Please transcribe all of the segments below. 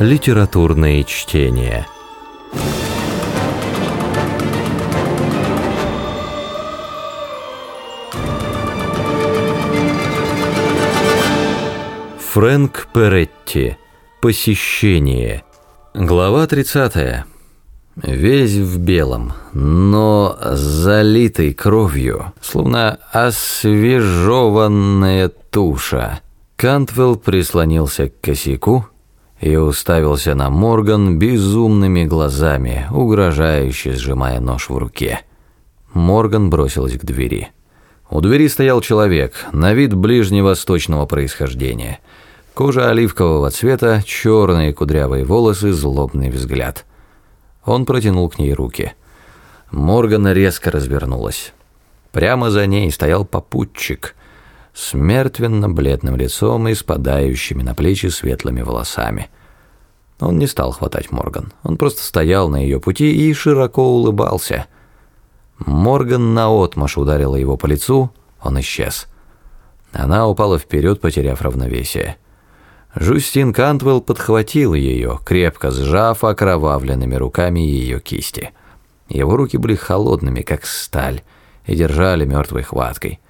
Литературные чтения. Фрэнк Перетти. Посещение. Глава 30. Весь в белом, но залитый кровью, словно освежеванная туша. Кантвелл прислонился к косяку и уставился на Морган безумными глазами, угрожающе сжимая нож в руке. Морган бросилась к двери. У двери стоял человек, на вид ближневосточного происхождения – Кожа оливкового цвета, черные кудрявые волосы, злобный взгляд. Он протянул к ней руки. Моргана резко развернулась. Прямо за ней стоял попутчик с мертвенно-бледным лицом и спадающими на плечи светлыми волосами. Он не стал хватать Морган. Он просто стоял на ее пути и широко улыбался. Морган наотмашь ударила его по лицу, он исчез. Она упала вперед, потеряв равновесие. Джустин Кантвелл подхватил ее, крепко сжав окровавленными руками ее кисти. Его руки были холодными, как сталь, и держали мертвой хваткой.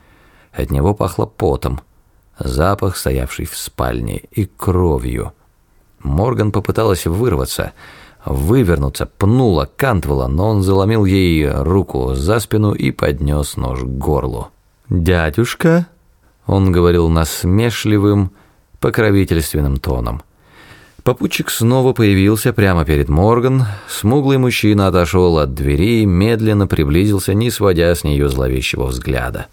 От него пахло потом, запах, стоявший в спальне, и кровью. Морган попыталась вырваться, вывернуться, пнула Кантвелла, но он заломил ей руку за спину и поднес нож к горлу. «Дядюшка?» Он говорил насмешливым, покровительственным тоном. Попутчик снова появился прямо перед Морган. Смуглый мужчина отошел от двери и медленно приблизился, не сводя с нее зловещего взгляда.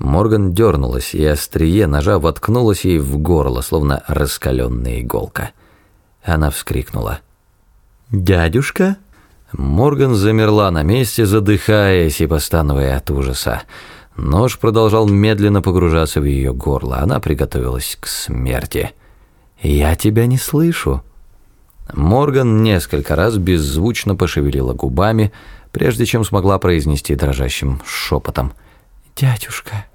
Морган дернулась, и острие ножа воткнулось ей в горло, словно раскаленная иголка. Она вскрикнула. «Дядюшка?» Морган замерла на месте, задыхаясь и постановая от ужаса. Нож продолжал медленно погружаться в ее горло. Она приготовилась к смерти. «Я тебя не слышу». Морган несколько раз беззвучно пошевелила губами, прежде чем смогла произнести дрожащим шепотом. «Дядюшка».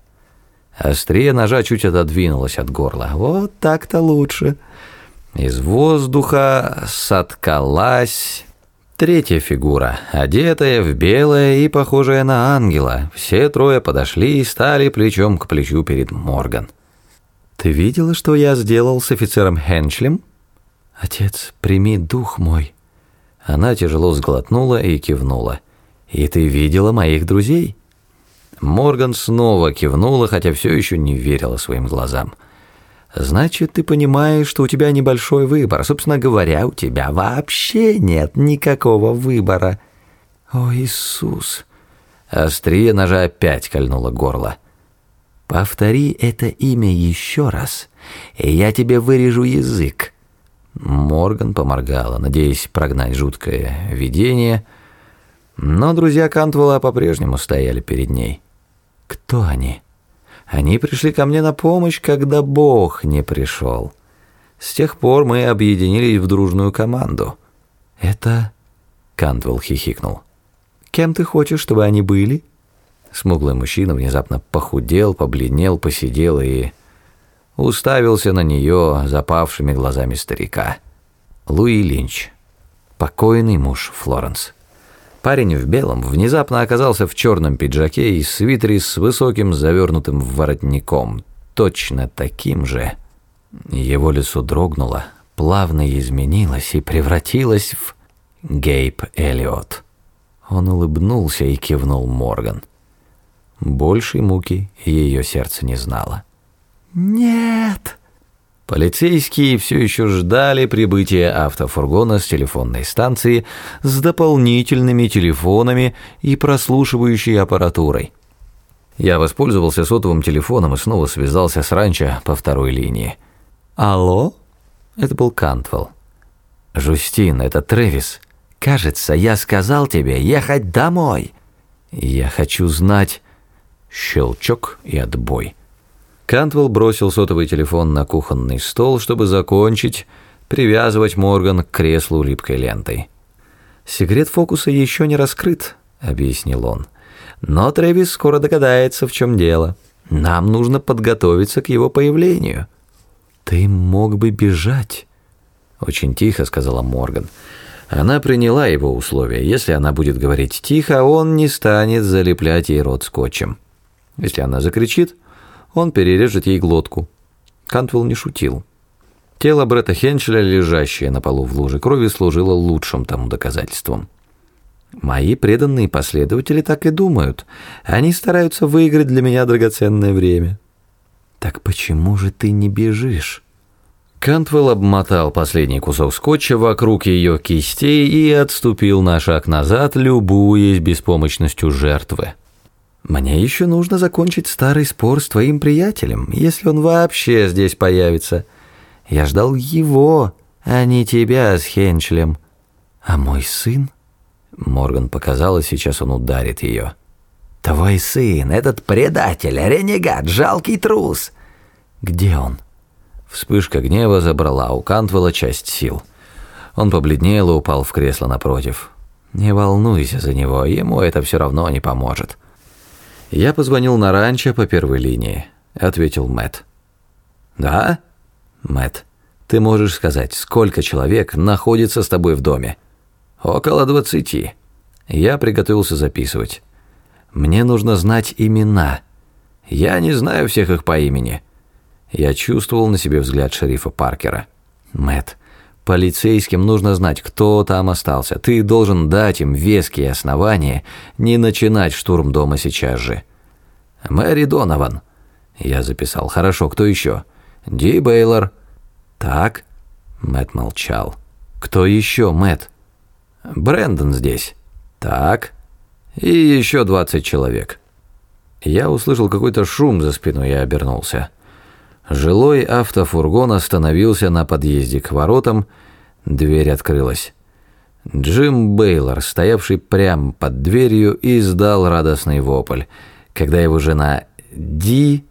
Острее ножа чуть отодвинулась от горла. «Вот так-то лучше». Из воздуха соткалась Третья фигура, одетая в белое и похожая на ангела. Все трое подошли и стали плечом к плечу перед Морган. «Ты видела, что я сделал с офицером Хенчлем?» «Отец, прими дух мой». Она тяжело сглотнула и кивнула. «И ты видела моих друзей?» Морган снова кивнула, хотя все еще не верила своим глазам. Значит, ты понимаешь, что у тебя небольшой выбор. Собственно говоря, у тебя вообще нет никакого выбора. О, Иисус! Острие ножа опять кольнуло горло. Повтори это имя еще раз, и я тебе вырежу язык. Морган поморгала, надеясь прогнать жуткое видение, но друзья Кантвелла по-прежнему стояли перед ней. Кто они? Они пришли ко мне на помощь, когда Бог не пришел. С тех пор мы объединились в дружную команду. Это... Кантвелл хихикнул. Кем ты хочешь, чтобы они были? Смуглый мужчина внезапно похудел, побледнел, посидел и... Уставился на нее запавшими глазами старика. Луи Линч. Покойный муж Флоренс. Парень в белом внезапно оказался в черном пиджаке и свитере с высоким завернутым воротником, точно таким же. Его лицо дрогнуло, плавно изменилось и превратилось в Гейб Эллиот. Он улыбнулся и кивнул Морган. Большей муки ее сердце не знало. «Нет!» Полицейские все еще ждали прибытия автофургона с телефонной станции с дополнительными телефонами и прослушивающей аппаратурой. Я воспользовался сотовым телефоном и снова связался с ранчо по второй линии. «Алло?» Это был Кантвелл. «Джустин, это Трэвис. Кажется, я сказал тебе ехать домой. Я хочу знать...» Щелчок и отбой. Кантвелл бросил сотовый телефон на кухонный стол, чтобы закончить привязывать Морган к креслу липкой лентой. «Секрет фокуса еще не раскрыт», — объяснил он. «Но Трэвис скоро догадается, в чем дело. Нам нужно подготовиться к его появлению». «Ты мог бы бежать». Очень тихо сказала Морган. Она приняла его условия. Если она будет говорить тихо, он не станет залеплять ей рот скотчем. Если она закричит, он перережет ей глотку. Кантвелл не шутил. Тело Бретта Хенчеля, лежащее на полу в луже крови, служило лучшим тому доказательством. Мои преданные последователи так и думают. Они стараются выиграть для меня драгоценное время. Так почему же ты не бежишь? Кантвелл обмотал последний кусок скотча вокруг ее кистей и отступил на шаг назад, любуясь беспомощностью жертвы. «Мне еще нужно закончить старый спор с твоим приятелем, если он вообще здесь появится. Я ждал его, а не тебя с Хенчлем. А мой сын?» Морган показала, сейчас он ударит ее. «Твой сын, этот предатель, ренегат, жалкий трус!» «Где он?» Вспышка гнева забрала у Кантвелла часть сил. Он побледнел и упал в кресло напротив. «Не волнуйся за него, ему это все равно не поможет». «Я позвонил на ранчо по первой линии», — ответил Мэт. «Да?» Мэт, ты можешь сказать, сколько человек находится с тобой в доме?» «Около двадцати». Я приготовился записывать. «Мне нужно знать имена. Я не знаю всех их по имени». Я чувствовал на себе взгляд шерифа Паркера. Мэт, полицейским нужно знать, кто там остался. Ты должен дать им веские основания не начинать штурм дома сейчас же. Мэри Донован. Я записал. Хорошо, кто еще? Ди Бейлор. Так. Мэт молчал. Кто еще, Мэт? Брэндон здесь. Так. И еще двадцать человек. Я услышал какой-то шум за спиной и обернулся. Жилой автофургон остановился на подъезде к воротам, дверь открылась. Джим Бейлор, стоявший прямо под дверью, издал радостный вопль, когда его жена Ди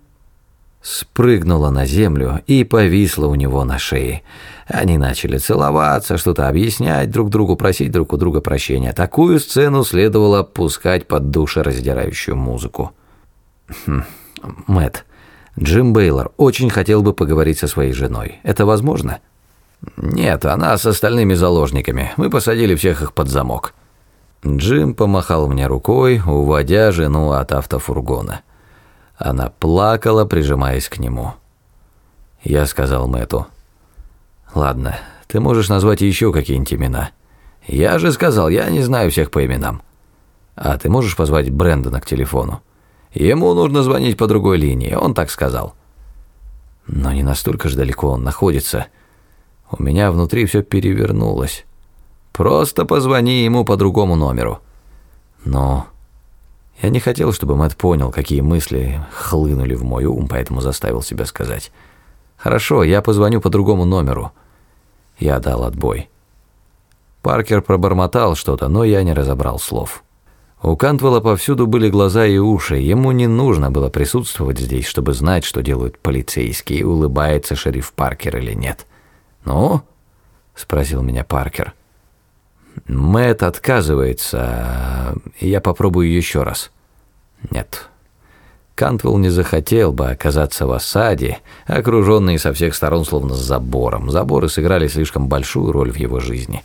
спрыгнула на землю и повисла у него на шее. Они начали целоваться, что-то объяснять друг другу, просить друг у друга прощения. Такую сцену следовало пускать под душераздирающую музыку. Хм, Мэтт, Джим Бейлор очень хотел бы поговорить со своей женой. Это возможно? Нет, она с остальными заложниками. Мы посадили всех их под замок. Джим помахал мне рукой, уводя жену от автофургона. Она плакала, прижимаясь к нему. Я сказал Мэту: «Ладно, ты можешь назвать еще какие-нибудь имена. Я же сказал, я не знаю всех по именам. А ты можешь позвать Брэндона к телефону?» Ему нужно звонить по другой линии, он так сказал. Но не настолько же далеко он находится. У меня внутри все перевернулось. Просто позвони ему по другому номеру. Но я не хотел, чтобы Мэтт понял, какие мысли хлынули в мой ум, поэтому заставил себя сказать. «Хорошо, я позвоню по другому номеру». Я дал отбой. Паркер пробормотал что-то, но я не разобрал слов. У Кантвелла повсюду были глаза и уши, ему не нужно было присутствовать здесь, чтобы знать, что делают полицейские, улыбается шериф Паркер или нет. «Ну?» – спросил меня Паркер. Мэтт отказывается, я попробую еще раз. Нет. Кантвелл не захотел бы оказаться в осаде, окруженный со всех сторон словно забором. Заборы сыграли слишком большую роль в его жизни.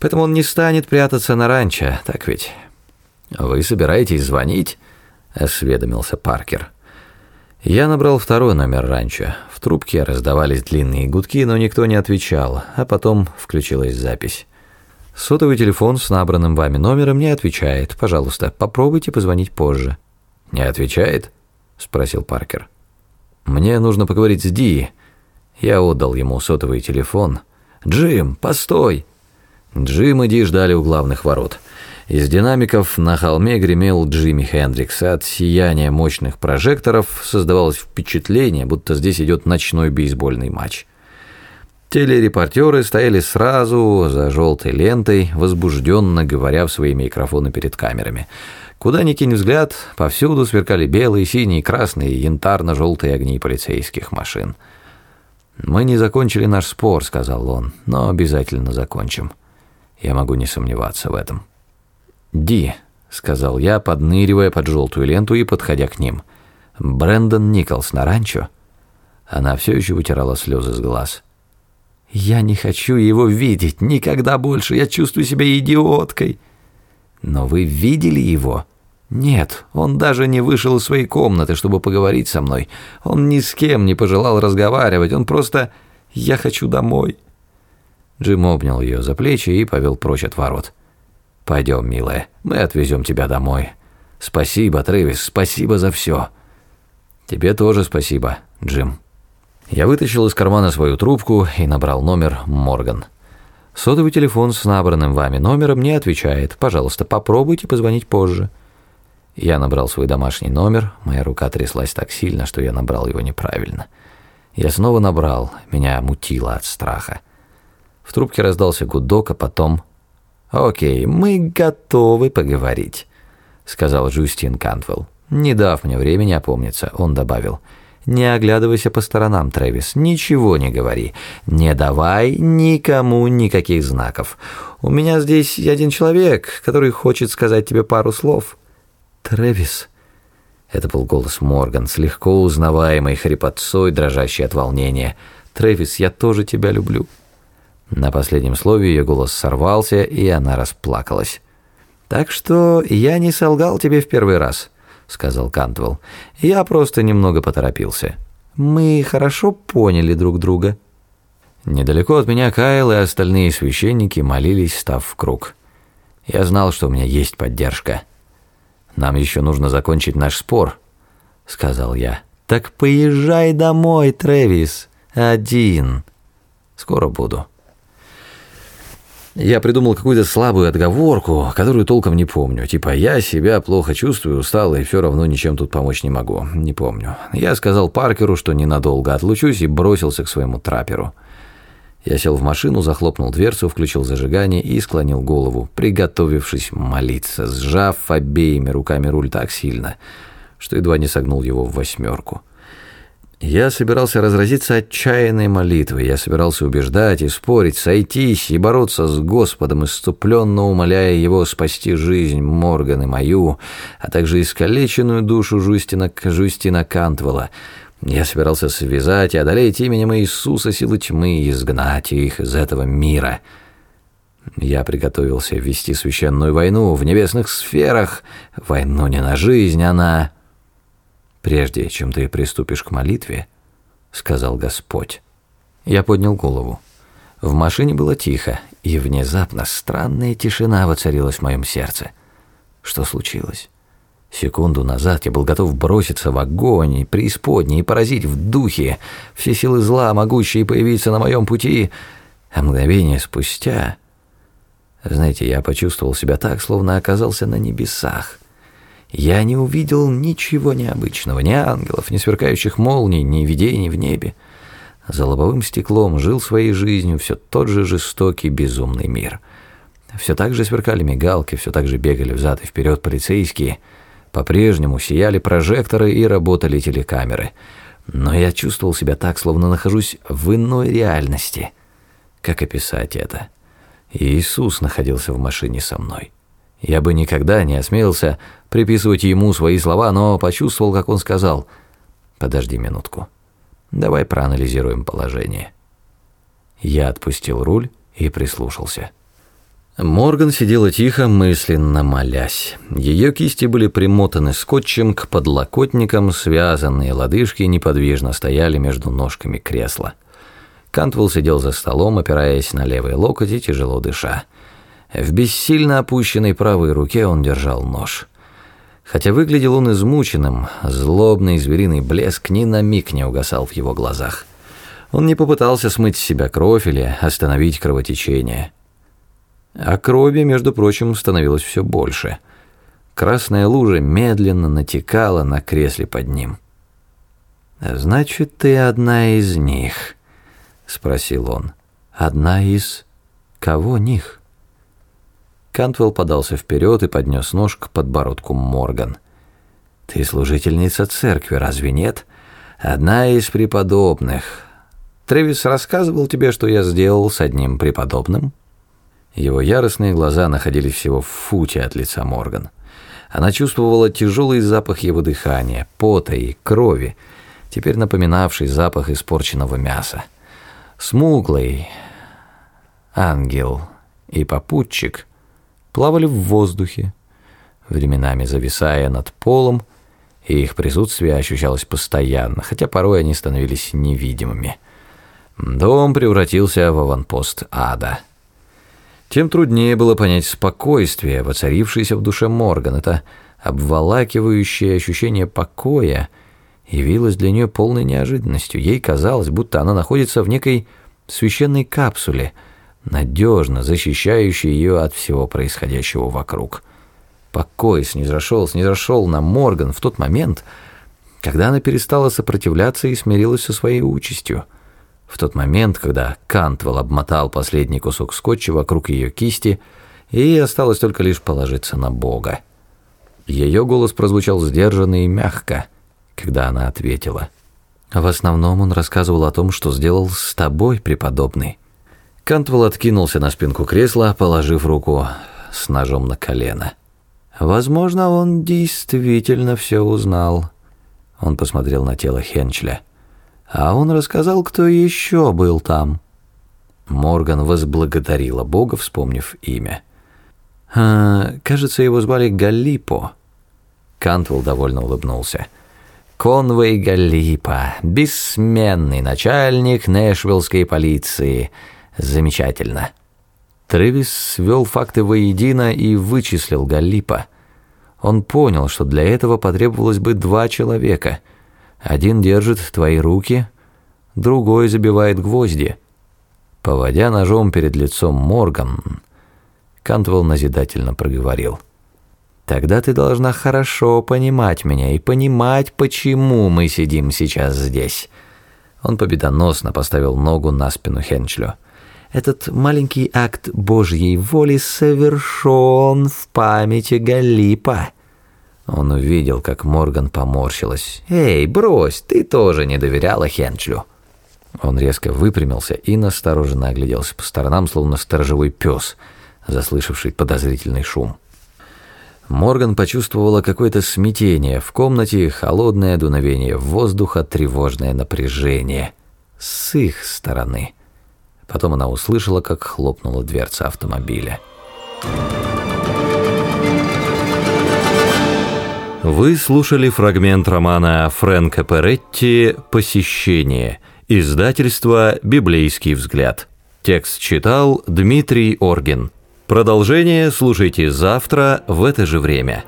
Поэтому он не станет прятаться на ранчо, так ведь... «Вы собираетесь звонить?» – осведомился Паркер. Я набрал второй номер раньше. В трубке раздавались длинные гудки, но никто не отвечал, а потом включилась запись. Сотовый телефон с набранным вами номером не отвечает. Пожалуйста, попробуйте позвонить позже. Не отвечает? спросил Паркер. Мне нужно поговорить с Ди. Я отдал ему сотовый телефон. Джим, постой. Джим и Ди ждали у главных ворот. Из динамиков на холме гремел Джимми Хендрикс. От сияния мощных прожекторов создавалось впечатление, будто здесь идет ночной бейсбольный матч. Телерепортеры стояли сразу за желтой лентой, возбужденно говоря в свои микрофоны перед камерами. Куда ни кинь взгляд, повсюду сверкали белые, синие, красные, янтарно-желтые огни полицейских машин. «Мы не закончили наш спор», — сказал он, — «но обязательно закончим. Я могу не сомневаться в этом». «Ди», — сказал я, подныривая под желтую ленту и подходя к ним. «Брэндон Николс на ранчо?» Она все еще вытирала слезы с глаз. Я не хочу его видеть никогда больше. Я чувствую себя идиоткой. Но вы видели его? Нет, он даже не вышел из своей комнаты, чтобы поговорить со мной. Он ни с кем не пожелал разговаривать. Он просто «я хочу домой». Джим обнял ее за плечи и повел прочь от ворот. «Пойдем, милая, мы отвезем тебя домой. Спасибо, Трэвис, спасибо за все». «Тебе тоже спасибо, Джим». Я вытащил из кармана свою трубку и набрал номер Морган. Сотовый телефон с набранным вами номером не отвечает. Пожалуйста, попробуйте позвонить позже. Я набрал свой домашний номер. Моя рука тряслась так сильно, что я набрал его неправильно. Я снова набрал. Меня мутило от страха. В трубке раздался гудок, а потом... «Окей, мы готовы поговорить», — сказал Джустин Кантвелл. Не дав мне времени опомниться, он добавил... Не оглядывайся по сторонам, Трэвис, ничего не говори. Не давай никому никаких знаков. У меня здесь один человек, который хочет сказать тебе пару слов. Трэвис. Это был голос Морган, с легко узнаваемой хрипотцой, дрожащей от волнения. Трэвис, я тоже тебя люблю. На последнем слове ее голос сорвался, и она расплакалась. Так что я не солгал тебе в первый раз сказал Кантвелл. «Я просто немного поторопился. Мы хорошо поняли друг друга». Недалеко от меня Кайл и остальные священники молились, став в круг. Я знал, что у меня есть поддержка. «Нам еще нужно закончить наш спор», — сказал я. «Так поезжай домой, Трэвис, один. Скоро буду». Я придумал какую-то слабую отговорку, которую толком не помню. Типа, я себя плохо чувствую, устал и все равно ничем тут помочь не могу. Не помню. Я сказал Паркеру, что ненадолго отлучусь и бросился к своему трапперу. Я сел в машину, захлопнул дверцу, включил зажигание и склонил голову, приготовившись молиться, сжав обеими руками руль так сильно, что едва не согнул его в восьмерку. Я собирался разразиться отчаянной молитвой, я собирался убеждать и спорить, сойтись и бороться с Господом, иступленно умоляя Его спасти жизнь Морган и мою, а также искалеченную душу Жустина, Жустина Кантвелла. Я собирался связать и одолеть именем Иисуса силы тьмы и изгнать их из этого мира. Я приготовился вести священную войну в небесных сферах, войну не на жизнь, а на «Прежде чем ты приступишь к молитве», — сказал Господь. Я поднял голову. В машине было тихо, и внезапно странная тишина воцарилась в моем сердце. Что случилось? Секунду назад я был готов броситься в огонь и преисподней и поразить в духе все силы зла, могущие появиться на моем пути, а мгновение спустя... Знаете, я почувствовал себя так, словно оказался на небесах. Я не увидел ничего необычного, ни ангелов, ни сверкающих молний, ни видений в небе. За лобовым стеклом жил своей жизнью все тот же жестокий, безумный мир. Все так же сверкали мигалки, все так же бегали взад и вперед полицейские. По-прежнему сияли прожекторы и работали телекамеры. Но я чувствовал себя так, словно нахожусь в иной реальности. Как описать это? Иисус находился в машине со мной. Я бы никогда не осмелился приписывать ему свои слова, но почувствовал, как он сказал «Подожди минутку, давай проанализируем положение». Я отпустил руль и прислушался. Морган сидела тихо, мысленно молясь. Ее кисти были примотаны скотчем к подлокотникам, связанные лодыжки неподвижно стояли между ножками кресла. Кантвелл сидел за столом, опираясь на левый локоть и тяжело дыша. В бессильно опущенной правой руке он держал нож. Хотя выглядел он измученным, злобный звериный блеск ни на миг не угасал в его глазах. Он не попытался смыть с себя кровь или остановить кровотечение. А крови, между прочим, становилось все больше. Красная лужа медленно натекала на кресле под ним. «Значит, ты одна из них?» — спросил он. «Одна из кого них?» Кантвелл подался вперед и поднес нож к подбородку Морган. «Ты служительница церкви, разве нет? Одна из преподобных. Тревис рассказывал тебе, что я сделал с одним преподобным?» Его яростные глаза находились всего в футе от лица Морган. Она чувствовала тяжелый запах его дыхания, пота и крови, теперь напоминавший запах испорченного мяса. Смуглый, ангел и попутчик плавали в воздухе, временами зависая над полом, и их присутствие ощущалось постоянно, хотя порой они становились невидимыми. Дом превратился в аванпост ада. Тем труднее было понять спокойствие, воцарившееся в душе Морган. Это обволакивающее ощущение покоя явилось для нее полной неожиданностью. Ей казалось, будто она находится в некой священной капсуле, надежно защищающей ее от всего происходящего вокруг. Покой снизошел, снизошел на Морган в тот момент, когда она перестала сопротивляться и смирилась со своей участью. В тот момент, когда Кантвелл обмотал последний кусок скотча вокруг ее кисти, и осталось только лишь положиться на Бога. Ее голос прозвучал сдержанно и мягко, когда она ответила. «В основном он рассказывал о том, что сделал с тобой, преподобный». Кантвелл откинулся на спинку кресла, положив руку с ножом на колено. Возможно, он действительно все узнал. Он посмотрел на тело Хенчля. А он рассказал, кто еще был там. Морган возблагодарила Бога, вспомнив имя. А, кажется, его звали Галлипо. Кантвелл довольно улыбнулся. Конвей Галлипо, бессменный начальник Нэшвиллской полиции. Замечательно. Трэвис свел факты воедино и вычислил Галлипа. Он понял, что для этого потребовалось бы два человека. Один держит твои руки, другой забивает гвозди. Поводя ножом перед лицом Морган, Кантвелл назидательно проговорил. «Тогда ты должна хорошо понимать меня и понимать, почему мы сидим сейчас здесь». Он победоносно поставил ногу на спину Хенчлю. Этот маленький акт Божьей воли совершен в памяти Галипа. Он увидел, как Морган поморщилась. «Эй, брось, ты тоже не доверяла Хенчлю». Он резко выпрямился и настороженно огляделся по сторонам, словно сторожевой пес, заслышавший подозрительный шум. Морган почувствовала какое-то смятение в комнате, холодное дуновение воздуха, тревожное напряжение. С их стороны. Потом она услышала, как хлопнула дверца автомобиля. Вы слушали фрагмент романа Фрэнка Перетти «Посещение», издательство «Библейский взгляд». Текст читал Дмитрий Оргин. Продолжение слушайте завтра в это же время.